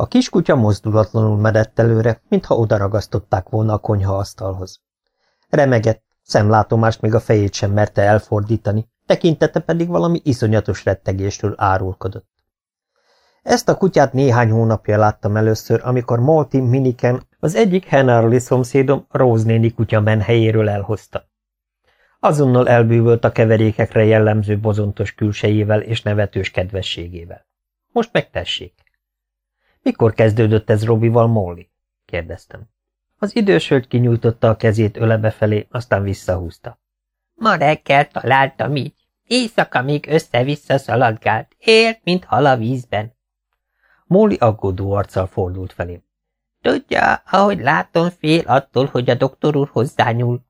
A kiskutya mozdulatlanul medett előre, mintha odaragasztották volna a konyha asztalhoz. Remegett, szemlátomást még a fejét sem merte elfordítani, tekintete pedig valami iszonyatos rettegéstől árulkodott. Ezt a kutyát néhány hónapja láttam először, amikor Malti Miniken, az egyik Henarli szomszédom Rose néni kutya menhelyéről elhozta. Azonnal elbűvölt a keverékekre jellemző bozontos külsejével és nevetős kedvességével. Most megtessék. Mikor kezdődött ez Robival, Molly? kérdeztem. Az idős hölgy kinyújtotta a kezét ölebe felé, aztán visszahúzta. Ma reggel találtam így. Éjszaka még össze-vissza szaladgált, élt, mint hal a vízben. Móli aggódó arccal fordult felém. Tudja, ahogy látom, fél attól, hogy a doktor úr hozzányúl.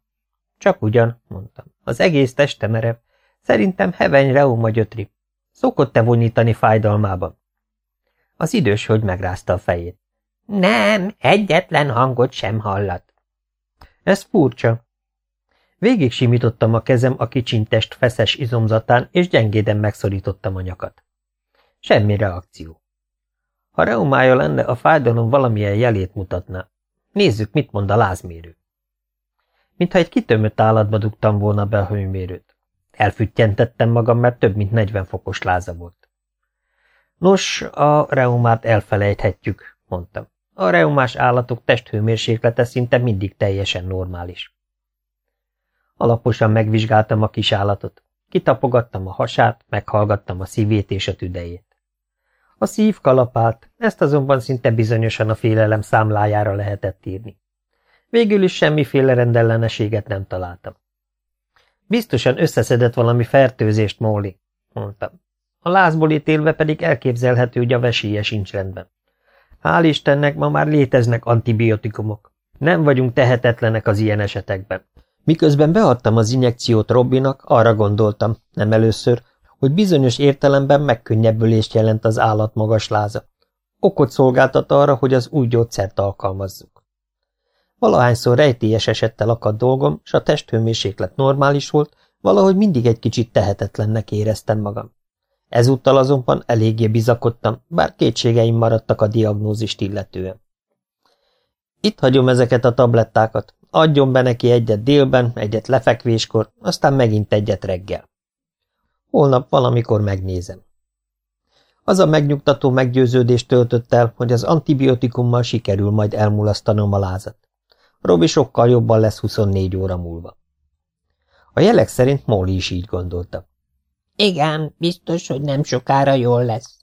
Csak ugyan, mondtam. Az egész teste merev. Szerintem heveny reuma gyötri. Szokott-e vonyítani fájdalmában? Az idős hölgy megrázta a fejét. Nem, egyetlen hangot sem hallat. Ez furcsa. Végig simítottam a kezem a kicsintest feszes izomzatán, és gyengéden megszorítottam a nyakat. Semmi reakció. Ha reumája lenne, a fájdalom valamilyen jelét mutatná. Nézzük, mit mond a lázmérő. Mintha egy kitömött állatba dugtam volna be a hőmérőt. Elfüttyentettem magam, mert több mint 40 fokos láza volt. Nos, a reumát elfelejthetjük, mondtam. A reumás állatok testhőmérséklete szinte mindig teljesen normális. Alaposan megvizsgáltam a kis állatot. Kitapogattam a hasát, meghallgattam a szívét és a tüdejét. A szív kalapált, ezt azonban szinte bizonyosan a félelem számlájára lehetett írni. Végül is semmiféle rendelleneséget nem találtam. Biztosan összeszedett valami fertőzést, Móli, mondtam. A lázból ítélve pedig elképzelhető, hogy a vesélye sincs rendben. Hál' Istennek ma már léteznek antibiotikumok. Nem vagyunk tehetetlenek az ilyen esetekben. Miközben beadtam az injekciót Robbinak, arra gondoltam, nem először, hogy bizonyos értelemben megkönnyebbülést jelent az állat magas láza. Okot szolgáltat arra, hogy az új gyógyszert alkalmazzuk. Valahányszor rejtélyes esettel akadt dolgom, s a testhőmérséklet normális volt, valahogy mindig egy kicsit tehetetlennek éreztem magam. Ezúttal azonban eléggé bizakodtam, bár kétségeim maradtak a diagnózist illetően. Itt hagyom ezeket a tablettákat, adjon be neki egyet délben, egyet lefekvéskor, aztán megint egyet reggel. Holnap valamikor megnézem. Az a megnyugtató meggyőződést töltött el, hogy az antibiotikummal sikerül majd elmulasztanom a lázat. Robi sokkal jobban lesz 24 óra múlva. A jelek szerint Molly is így gondolta. Igen, biztos, hogy nem sokára jól lesz.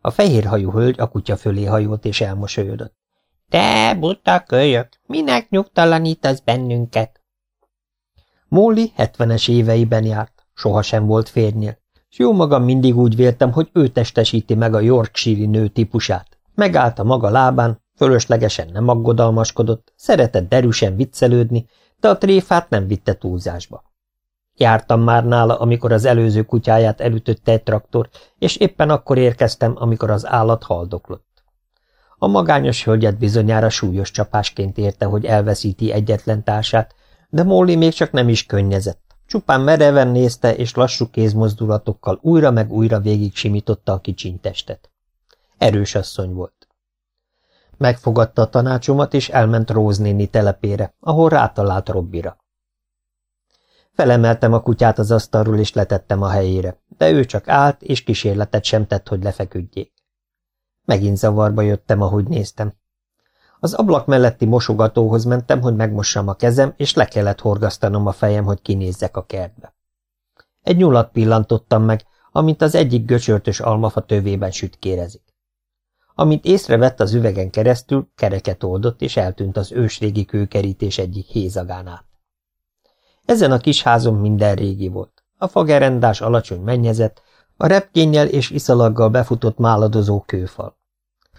A fehérhajú hölgy a kutya fölé hajolt és elmosolyodott. Te, buta kölyök, minek nyugtalanítasz bennünket? Molly hetvenes éveiben járt, sohasem volt férnél, és jó magam mindig úgy véltem, hogy ő testesíti meg a Yorkshire nő típusát. Megállt a maga lábán, fölöslegesen nem aggodalmaskodott, szeretett derűsen viccelődni, de a tréfát nem vitte túlzásba. Jártam már nála, amikor az előző kutyáját elütötte egy traktor, és éppen akkor érkeztem, amikor az állat haldoklott. A magányos hölgyet bizonyára súlyos csapásként érte, hogy elveszíti egyetlen társát, de Molly még csak nem is könnyezett. Csupán mereven nézte, és lassú kézmozdulatokkal újra meg újra végig simította a kicsiny testet. Erős asszony volt. Megfogadta a tanácsomat, és elment Róz néni telepére, ahol rátalált Robbira. Felemeltem a kutyát az asztalról, és letettem a helyére, de ő csak állt, és kísérletet sem tett, hogy lefeküdjék. Megint zavarba jöttem, ahogy néztem. Az ablak melletti mosogatóhoz mentem, hogy megmossam a kezem, és le kellett horgasztanom a fejem, hogy kinézzek a kertbe. Egy nyulat pillantottam meg, amint az egyik göcsörtös almafa tövében sütkérezik. Amint észrevett az üvegen keresztül, kereket oldott, és eltűnt az ősrégi kőkerítés egyik hézagán át. Ezen a kis házon minden régi volt. A fagerendás alacsony mennyezet, a repkénnyel és iszalaggal befutott máladozó kőfal.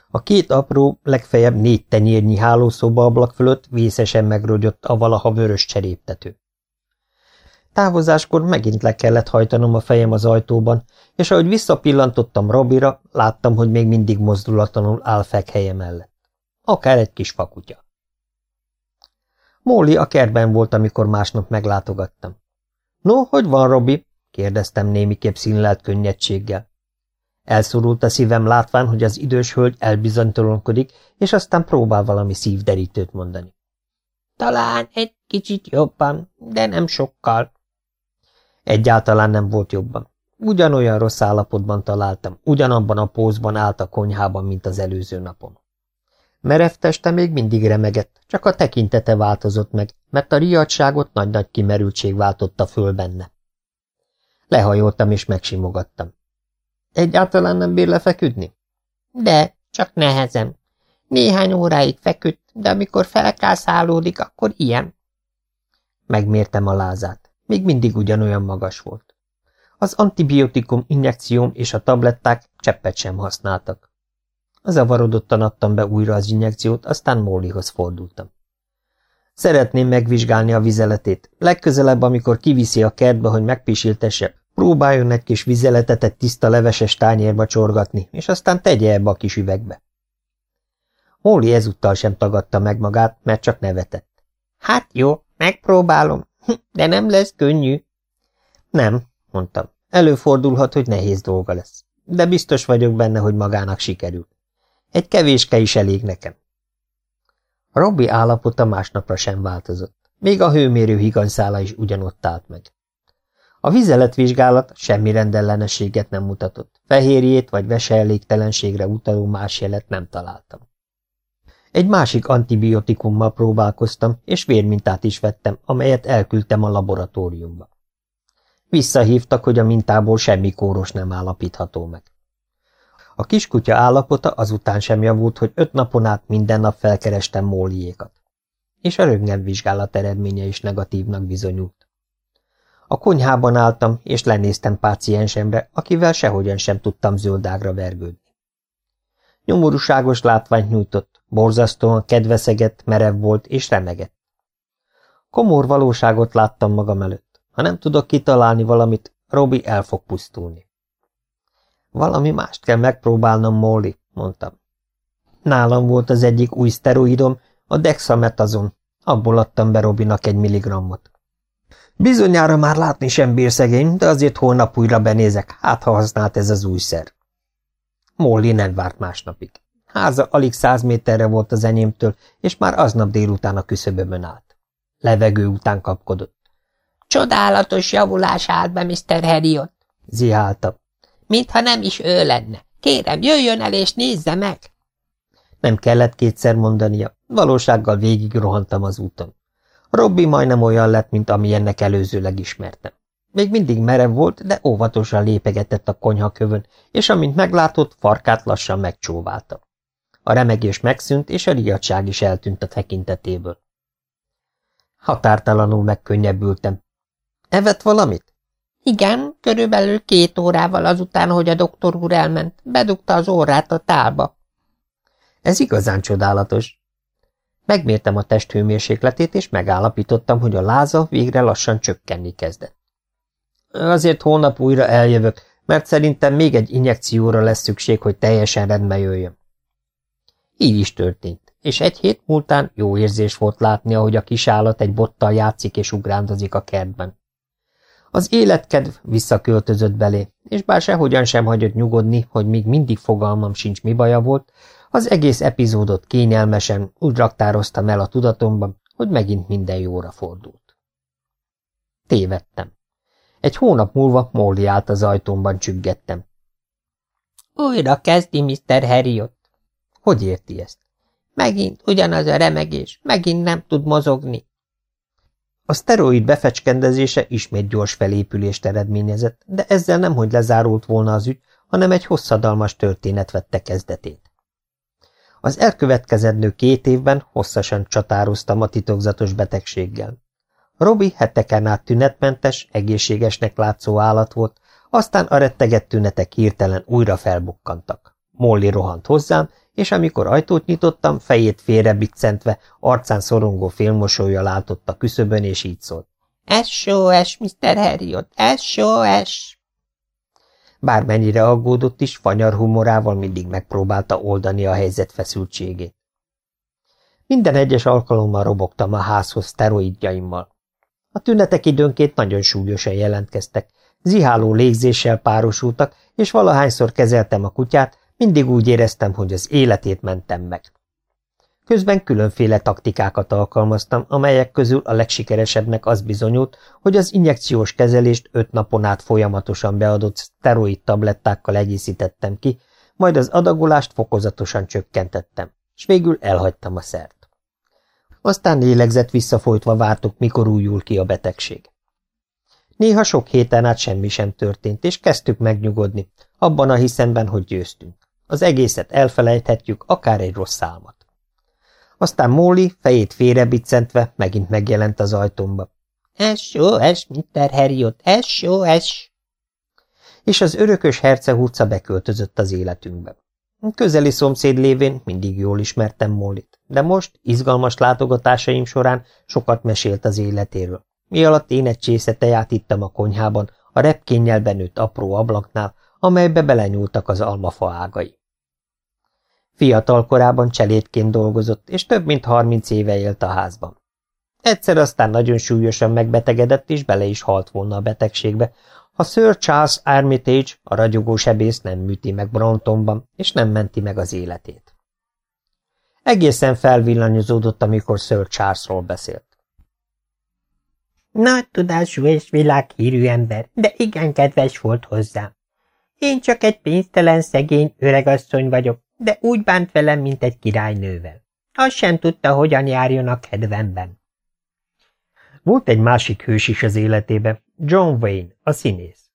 A két apró, legfeljebb négy tenyérnyi hálószoba ablak fölött vészesen megrogyott a valaha vörös cseréptető. Távozáskor megint le kellett hajtanom a fejem az ajtóban, és ahogy visszapillantottam Robira, láttam, hogy még mindig mozdulatlanul áll fekhelye mellett. Akár egy kis fakutya. Móli a kertben volt, amikor másnap meglátogattam. No, hogy van, Robi? kérdeztem némiképp színlelt könnyedséggel. Elszorult a szívem látván, hogy az idős hölgy elbizonytalankodik, és aztán próbál valami szívderítőt mondani. Talán egy kicsit jobban, de nem sokkal. Egyáltalán nem volt jobban. Ugyanolyan rossz állapotban találtam, ugyanabban a pózban állt a konyhában, mint az előző napon. Merev teste még mindig remegett, csak a tekintete változott meg, mert a riadságot nagy-nagy kimerültség váltotta föl benne. Lehajoltam és megsimogattam. Egyáltalán nem bír lefeküdni? De, csak nehezen. Néhány óráig feküdt, de amikor felkászálódik, akkor ilyen. Megmértem a lázát. Még mindig ugyanolyan magas volt. Az antibiotikum injekcióm és a tabletták cseppet sem használtak. Zavarodottan adtam be újra az injekciót, aztán Mólihoz fordultam. Szeretném megvizsgálni a vizeletét. Legközelebb, amikor kiviszi a kertbe, hogy megpisiltesse, próbáljon egy kis vizeletet egy tiszta leveses tányérba csorgatni, és aztán tegye ebbe a kis üvegbe. Móli ezúttal sem tagadta meg magát, mert csak nevetett. Hát jó, megpróbálom, de nem lesz könnyű. Nem, mondtam. Előfordulhat, hogy nehéz dolga lesz. De biztos vagyok benne, hogy magának sikerül. Egy kevéske is elég nekem. Robbi állapota másnapra sem változott. Még a hőmérő higanyszála is ugyanott állt meg. A vizeletvizsgálat semmi rendellenességet nem mutatott. Fehérjét vagy veseelégtelenségre utaló más jelet nem találtam. Egy másik antibiotikummal próbálkoztam, és vérmintát is vettem, amelyet elküldtem a laboratóriumba. Visszahívtak, hogy a mintából semmi kóros nem állapítható meg. A kiskutya állapota azután sem javult, hogy öt napon át minden nap felkerestem móliékat. És a röntgenvizsgálat eredménye is negatívnak bizonyult. A konyhában álltam, és lenéztem páciensemre, akivel sehogyan sem tudtam zöldágra vergődni. Nyomorúságos látványt nyújtott, borzasztóan kedveszegett, merev volt és remegett. Komor valóságot láttam magam előtt. Ha nem tudok kitalálni valamit, Robi el fog pusztulni. Valami mást kell megpróbálnom, Molly, mondtam. Nálam volt az egyik új szteroidom, a dexametazon. Abból adtam be Robinak egy milligrammot. Bizonyára már látni sem bír szegény, de azért holnap újra benézek, hát ha használt ez az új szer. Molly nem várt másnapig. Háza alig száz méterre volt az enyémtől, és már aznap délután a küszöbömön állt. Levegő után kapkodott. Csodálatos javulás állt be, Mr. Harriot, zihálta. Mintha nem is ő lenne. Kérem, jöjjön el és nézze meg! Nem kellett kétszer mondania, valósággal végig rohantam az úton. Robbi majdnem olyan lett, mint amilyennek előzőleg ismertem. Még mindig merev volt, de óvatosan lépegetett a konyhakövön, és amint meglátott, farkát lassan megcsóválta. A remegés megszűnt, és a riadság is eltűnt a tekintetéből. Határtalanul megkönnyebbültem. Evett valamit? Igen, körülbelül két órával azután, hogy a doktor úr elment, bedugta az órát a tálba. Ez igazán csodálatos. Megmértem a testhőmérsékletét, és megállapítottam, hogy a láza végre lassan csökkenni kezdett. Azért hónap újra eljövök, mert szerintem még egy injekcióra lesz szükség, hogy teljesen rendbe jöjjön. Így is történt, és egy hét múltán jó érzés volt látni, ahogy a kis egy bottal játszik és ugrándozik a kertben. Az életkedv visszaköltözött belé, és bár sehogyan sem hagyott nyugodni, hogy még mindig fogalmam sincs mi baja volt, az egész epizódot kényelmesen úgy raktároztam el a tudatomban, hogy megint minden jóra fordult. Tévedtem. Egy hónap múlva Molly állt az ajtómban csüggettem. Újra kezdi, Mr. Harriot. Hogy érti ezt? Megint ugyanaz a remegés, megint nem tud mozogni. A szteroid befecskendezése ismét gyors felépülést eredményezett, de ezzel nemhogy lezárult volna az ügy, hanem egy hosszadalmas történet vette kezdetét. Az elkövetkezendő két évben hosszasan csatároztam a titokzatos betegséggel. Robi heteken át tünetmentes, egészségesnek látszó állat volt, aztán a rettegett tünetek hirtelen újra felbukkantak. Molly rohant hozzám, és amikor ajtót nyitottam, fejét félre biccentve, arcán szorongó félmosolya látott a küszöbön, és így szólt. SOS, Mr. Harriot, SOS! Bármennyire aggódott is, fanyar humorával mindig megpróbálta oldani a helyzet feszültségét. Minden egyes alkalommal robogtam a házhoz szteroidjaimmal. A tünetek időnként nagyon súlyosan jelentkeztek, Ziháló légzéssel párosultak, és valahányszor kezeltem a kutyát, mindig úgy éreztem, hogy az életét mentem meg. Közben különféle taktikákat alkalmaztam, amelyek közül a legsikeresebbnek az bizonyult, hogy az injekciós kezelést öt napon át folyamatosan beadott szteroid tablettákkal egészítettem ki, majd az adagolást fokozatosan csökkentettem, és végül elhagytam a szert. Aztán lélegzett visszafolytva vártuk, mikor újul ki a betegség. Néha sok héten át semmi sem történt, és kezdtük megnyugodni, abban a hiszemben, hogy győztünk. Az egészet elfelejthetjük, akár egy rossz álmat. Aztán Molly, fejét félrebiccentve, megint megjelent az ajtómba. S.O.S. Mr. Harriot, S.O.S. És az örökös hercehurca beköltözött az életünkbe. Közeli szomszéd lévén mindig jól ismertem Mollit, de most, izgalmas látogatásaim során sokat mesélt az életéről. Mi alatt én egy csésze teját ittam a konyhában, a repkénnyel benőtt apró ablaknál, amelybe belenyúltak az almafa ágai. Fiatal korában cselédként dolgozott, és több mint harminc éve élt a házban. Egyszer aztán nagyon súlyosan megbetegedett, és bele is halt volna a betegségbe, ha Sir Charles Armitage, a ragyogó sebész nem műti meg Brontonban, és nem menti meg az életét. Egészen felvillanyozódott, amikor Sir Charlesról beszélt. Nagy tudású és világhírű ember, de igen kedves volt hozzám. Én csak egy pénztelen, szegény öregasszony vagyok, de úgy bánt velem, mint egy királynővel. Azt sem tudta, hogyan járjon a kedvemben. Volt egy másik hős is az életébe, John Wayne, a színész.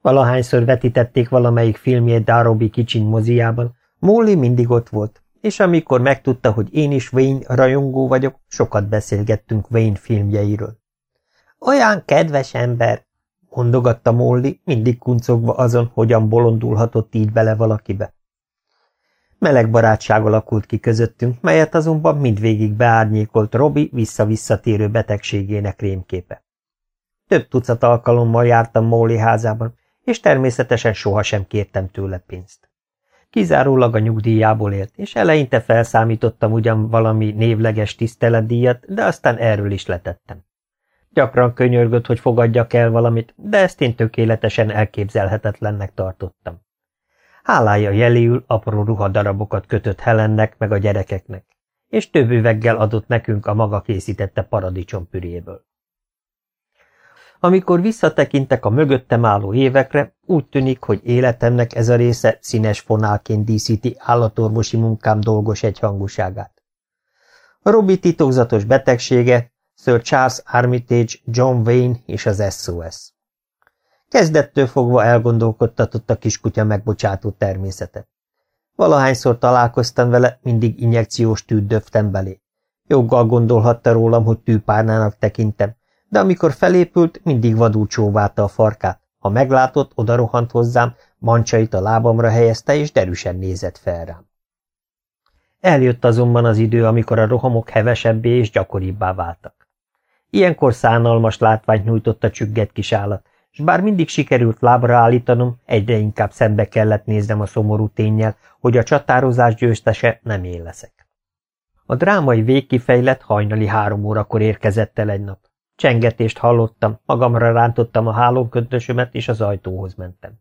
Valahányszor vetítették valamelyik filmjét Darobi kicsin moziában, Molly mindig ott volt, és amikor megtudta, hogy én is Wayne rajongó vagyok, sokat beszélgettünk Wayne filmjeiről. Olyan kedves ember, mondogatta Molly, mindig kuncogva azon, hogyan bolondulhatott így bele valakibe. Meleg barátság alakult ki közöttünk, melyet azonban mindvégig beárnyékolt Robi vissza-visszatérő betegségének rémképe. Több tucat alkalommal jártam Móli házában, és természetesen sohasem kértem tőle pénzt. Kizárólag a nyugdíjából élt, és eleinte felszámítottam ugyan valami névleges tiszteletdíjat, de aztán erről is letettem. Gyakran könyörgött, hogy fogadjak el valamit, de ezt én tökéletesen elképzelhetetlennek tartottam. Hálája jeléül apró ruhadarabokat kötött Helennek meg a gyerekeknek, és több üveggel adott nekünk a maga készítette paradicsompüréből. Amikor visszatekintek a mögöttem álló évekre, úgy tűnik, hogy életemnek ez a része színes fonálként díszíti állatorvosi munkám dolgos egyhangúságát. Robi titokzatos betegsége, Sir Charles Armitage, John Wayne és az SOS. Kezdettől fogva elgondolkodtatott a kiskutya megbocsátó természete. Valahányszor találkoztam vele, mindig injekciós tűt döftem belé. Joggal gondolhatta rólam, hogy tűpárnának tekintem, de amikor felépült, mindig vadul csóválta a farkát. Ha meglátott, odarohant hozzám, mancsait a lábamra helyezte, és derűsen nézett fel rám. Eljött azonban az idő, amikor a rohamok hevesebbé és gyakoribbá váltak. Ilyenkor szánalmas látványt nyújtott a csügget kis állat, és bár mindig sikerült lábra állítanom, egyre inkább szembe kellett néznem a szomorú tényel, hogy a csatározás győztese nem én leszek. A drámai végkifejlet hajnali három órakor érkezett el egy nap. Csengetést hallottam, magamra rántottam a hálóködösömet, és az ajtóhoz mentem.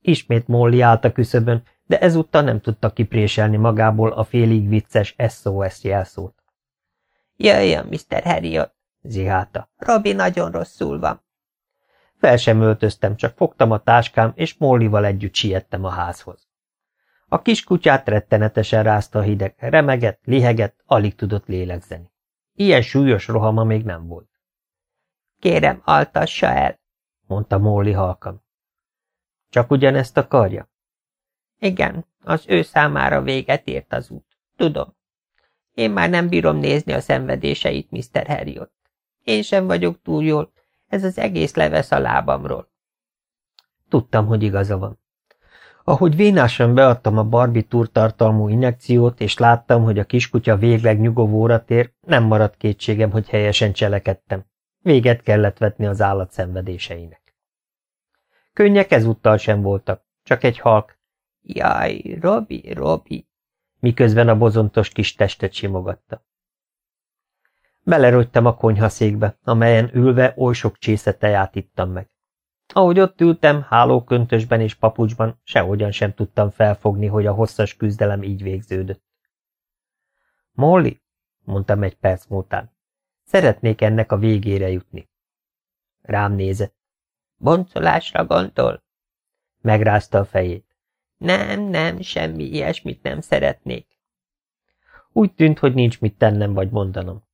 Ismét Molly állt a küszöbön, de ezúttal nem tudta kipréselni magából a félig vicces SOS jelszót. Jöjjön, Mr. Harriot, zihálta. Robi nagyon rosszul van. Fel sem öltöztem, csak fogtam a táskám, és Mollival együtt siettem a házhoz. A kiskutyát rettenetesen rázta a hideg, remegett, lihegett, alig tudott lélegzeni. Ilyen súlyos rohama még nem volt. Kérem, altassa el, mondta Molly halkan. Csak ugyanezt akarja? Igen, az ő számára véget ért az út. Tudom. Én már nem bírom nézni a szenvedéseit, Mr. Harriot. Én sem vagyok túl jól, ez az egész levesz a lábamról. Tudtam, hogy igaza van. Ahogy vénásan beadtam a Barbie tartalmú injekciót, és láttam, hogy a kiskutya végleg nyugovóra tér, nem maradt kétségem, hogy helyesen cselekedtem. Véget kellett vetni az állat szenvedéseinek. Könnyek ezúttal sem voltak, csak egy halk. Jaj, Robi, Robi, miközben a bozontos kis testet simogatta. Belerogytam a konyhaszékbe, amelyen ülve oly sok csésze teját ittam meg. Ahogy ott ültem, hálóköntösben és papucsban, sehogyan sem tudtam felfogni, hogy a hosszas küzdelem így végződött. Molly, mondtam egy perc múltán, szeretnék ennek a végére jutni. Rám nézett. Boncolásra gondol? Megrázta a fejét. Nem, nem, semmi ilyesmit nem szeretnék. Úgy tűnt, hogy nincs mit tennem vagy mondanom.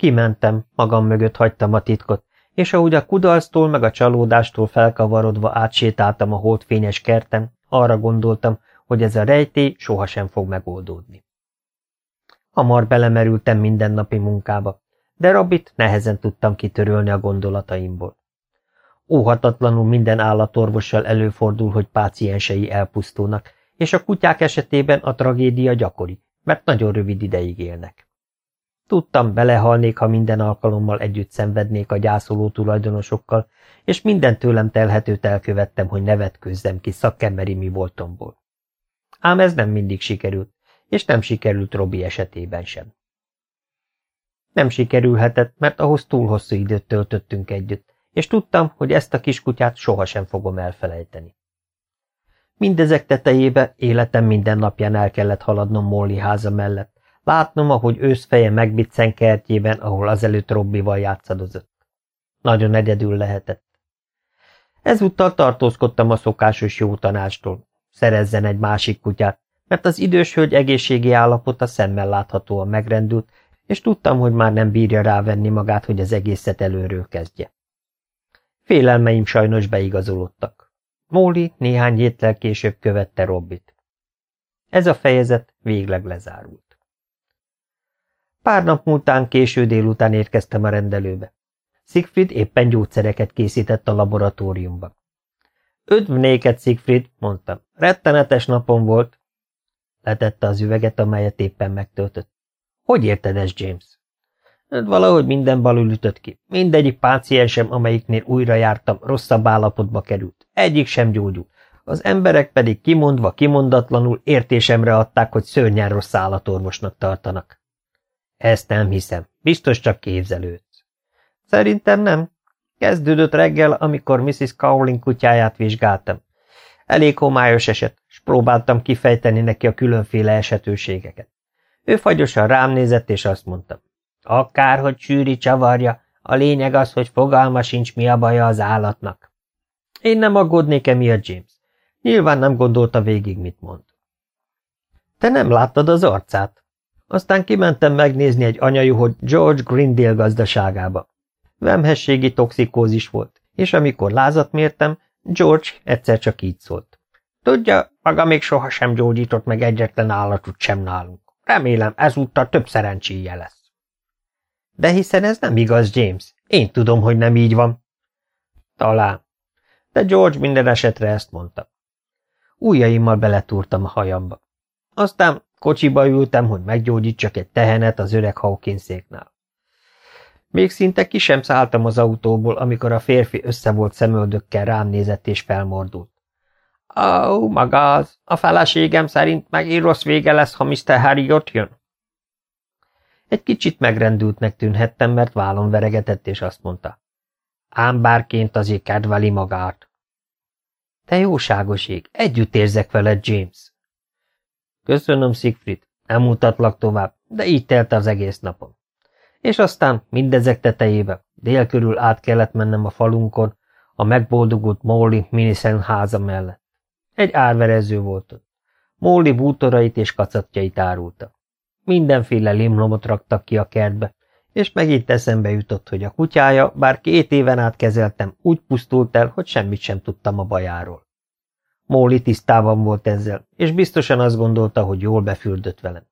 Kimentem, magam mögött hagytam a titkot, és ahogy a kudarctól meg a csalódástól felkavarodva átsétáltam a holdfényes kerten, arra gondoltam, hogy ez a rejtély sohasem fog megoldódni. Hamar belemerültem mindennapi munkába, de Rabit nehezen tudtam kitörölni a gondolataimból. Óhatatlanul minden állatorvossal előfordul, hogy páciensei elpusztulnak, és a kutyák esetében a tragédia gyakori, mert nagyon rövid ideig élnek. Tudtam, belehalnék, ha minden alkalommal együtt szenvednék a gyászoló tulajdonosokkal, és minden tőlem telhetőt elkövettem, hogy nevetkőzzem ki szakemberi mi voltomból. Ám ez nem mindig sikerült, és nem sikerült Robi esetében sem. Nem sikerülhetett, mert ahhoz túl hosszú időt töltöttünk együtt, és tudtam, hogy ezt a kiskutyát sohasem fogom elfelejteni. Mindezek tetejébe életem minden napján el kellett haladnom Molly háza mellett, látnom, ahogy őszfeje megbicsen kertjében, ahol azelőtt Robbival játszadozott. Nagyon egyedül lehetett. Ezúttal tartózkodtam a szokásos jó tanástól. Szerezzen egy másik kutyát, mert az idős hölgy egészségi állapota szemmel láthatóan megrendült, és tudtam, hogy már nem bírja rávenni magát, hogy az egészet előről kezdje. Félelmeim sajnos beigazolódtak. Móli néhány héttel később követte Robbit. Ez a fejezet végleg lezárult. Pár nap múltán késő délután érkeztem a rendelőbe. Siegfried éppen gyógyszereket készített a laboratóriumban. Üdv néked, Siegfried, mondtam. Rettenetes napom volt. Letette az üveget, amelyet éppen megtöltött. Hogy érted ezt, James? Hát valahogy minden balul ütött ki. Mindegyik páciensem, amelyiknél újra jártam, rosszabb állapotba került. Egyik sem gyógyult. Az emberek pedig kimondva, kimondatlanul értésemre adták, hogy szörnyen rossz állatorvosnak tartanak. Ezt nem hiszem. Biztos csak képzelődsz. Szerintem nem. Kezdődött reggel, amikor Mrs. Cowling kutyáját vizsgáltam. Elég homályos eset, és próbáltam kifejteni neki a különféle esetőségeket. Ő fagyosan rám nézett, és azt mondta. Akárhogy sűri csavarja, a lényeg az, hogy fogalma sincs, mi a baja az állatnak. Én nem aggódnék emiatt, James. Nyilván nem gondolta végig, mit mond. Te nem láttad az arcát? Aztán kimentem megnézni egy anyajuhot George Grindale gazdaságába. Vemhességi toxikózis volt, és amikor lázat mértem, George egyszer csak így szólt. Tudja, maga még sohasem gyógyított meg egyetlen állatot sem nálunk. Remélem, ezúttal több szerencséje lesz. De hiszen ez nem igaz, James. Én tudom, hogy nem így van. Talán. De George minden esetre ezt mondta. Újjaimmal beletúrtam a hajamba. Aztán kocsiba ültem, hogy meggyógyítsak egy tehenet az öreg Hawkinszéknál. Még szinte ki sem szálltam az autóból, amikor a férfi össze volt szemöldökkel rám nézett és felmordult. Ó, maga az, a feleségem szerint megint rossz vége lesz, ha Mr. Harry ott jön. Egy kicsit megrendültnek tűnhettem, mert vállon veregetett, és azt mondta. Ám bárként azért kedveli magát. Te jóságos ég, együtt érzek veled, James. Köszönöm, Siegfried, nem mutatlak tovább, de így telt az egész napom. És aztán mindezek tetejébe, dél körül át kellett mennem a falunkon, a megboldogult Molly Miniszen háza mellett. Egy árverező volt ott. Molly bútorait és kacatjait árulta. Mindenféle limlomot raktak ki a kertbe, és megint eszembe jutott, hogy a kutyája, bár két éven át kezeltem, úgy pusztult el, hogy semmit sem tudtam a bajáról. Móli tisztában volt ezzel, és biztosan azt gondolta, hogy jól befürdött velem.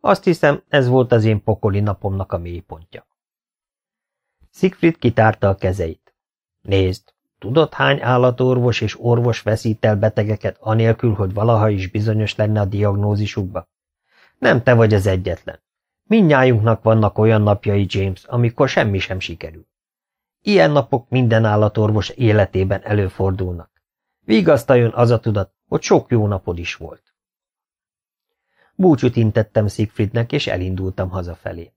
Azt hiszem, ez volt az én pokoli napomnak a mélypontja. Siegfried kitárta a kezeit. Nézd, tudod hány állatorvos és orvos veszít el betegeket anélkül, hogy valaha is bizonyos lenne a diagnózisukba? Nem te vagy az egyetlen. Mindnyájunknak vannak olyan napjai, James, amikor semmi sem sikerül. Ilyen napok minden állatorvos életében előfordulnak. Vigasztaljon az a tudat, hogy sok jó napod is volt. Búcsút intettem Siegfriednek, és elindultam hazafelé.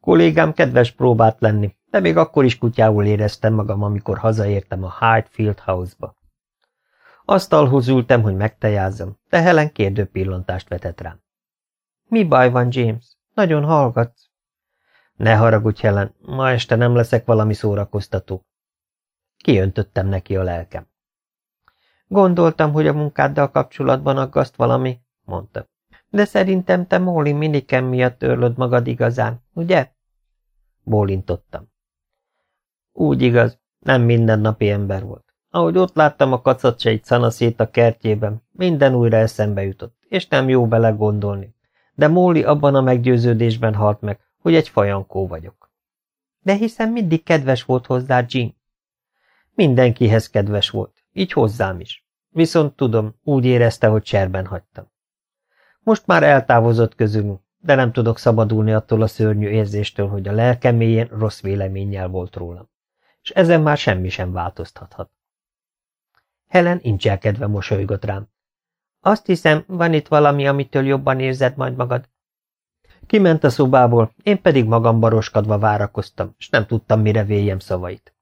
Kollégám kedves próbált lenni, de még akkor is kutyául éreztem magam, amikor hazaértem a Hyde Field House-ba. Asztalhoz ültem, hogy megtejázzam, de Helen kérdő pillantást vetett rám. Mi baj van, James? Nagyon hallgatsz. Ne haragudj, Helen, ma este nem leszek valami szórakoztató. Kiöntöttem neki a lelkem. Gondoltam, hogy a munkáddal kapcsolatban aggaszt valami, mondta. De szerintem te Molly Miniken miatt törlöd magad igazán, ugye? Bólintottam. Úgy igaz, nem mindennapi ember volt. Ahogy ott láttam a kacacseit szanaszét a kertjében, minden újra eszembe jutott, és nem jó bele gondolni. De Móli abban a meggyőződésben halt meg, hogy egy fajankó vagyok. De hiszen mindig kedves volt hozzá Jean. Mindenkihez kedves volt, így hozzám is. Viszont tudom, úgy érezte, hogy cserben hagytam. Most már eltávozott közülünk, de nem tudok szabadulni attól a szörnyű érzéstől, hogy a lelkem mélyén rossz véleménnyel volt rólam. És ezen már semmi sem változtathat. Helen incselkedve mosolygott rám. Azt hiszem, van itt valami, amitől jobban érzed majd magad. Kiment a szobából, én pedig magam baroskadva várakoztam, és nem tudtam, mire véljem szavait.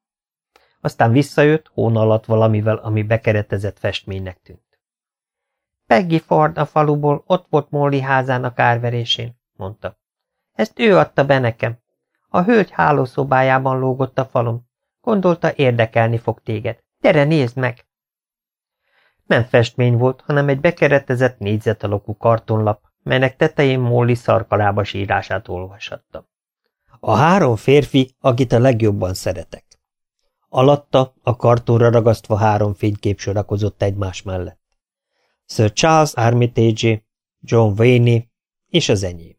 Aztán visszajött, hón alatt valamivel, ami bekeretezett festménynek tűnt. Peggy Ford a faluból ott volt Molly házának árverésén, mondta. Ezt ő adta be nekem. A hölgy hálószobájában lógott a falon. Gondolta, érdekelni fog téged. Gyere, nézd meg! Nem festmény volt, hanem egy bekeretezett négyzetalakú kartonlap, melynek tetején Molly szarkalábas írását olvashattam. A három férfi, akit a legjobban szeretek. Alatta a kartonra ragasztva három fénykép sorakozott egymás mellett. Sir Charles Armitage, John Wayne és az enyém.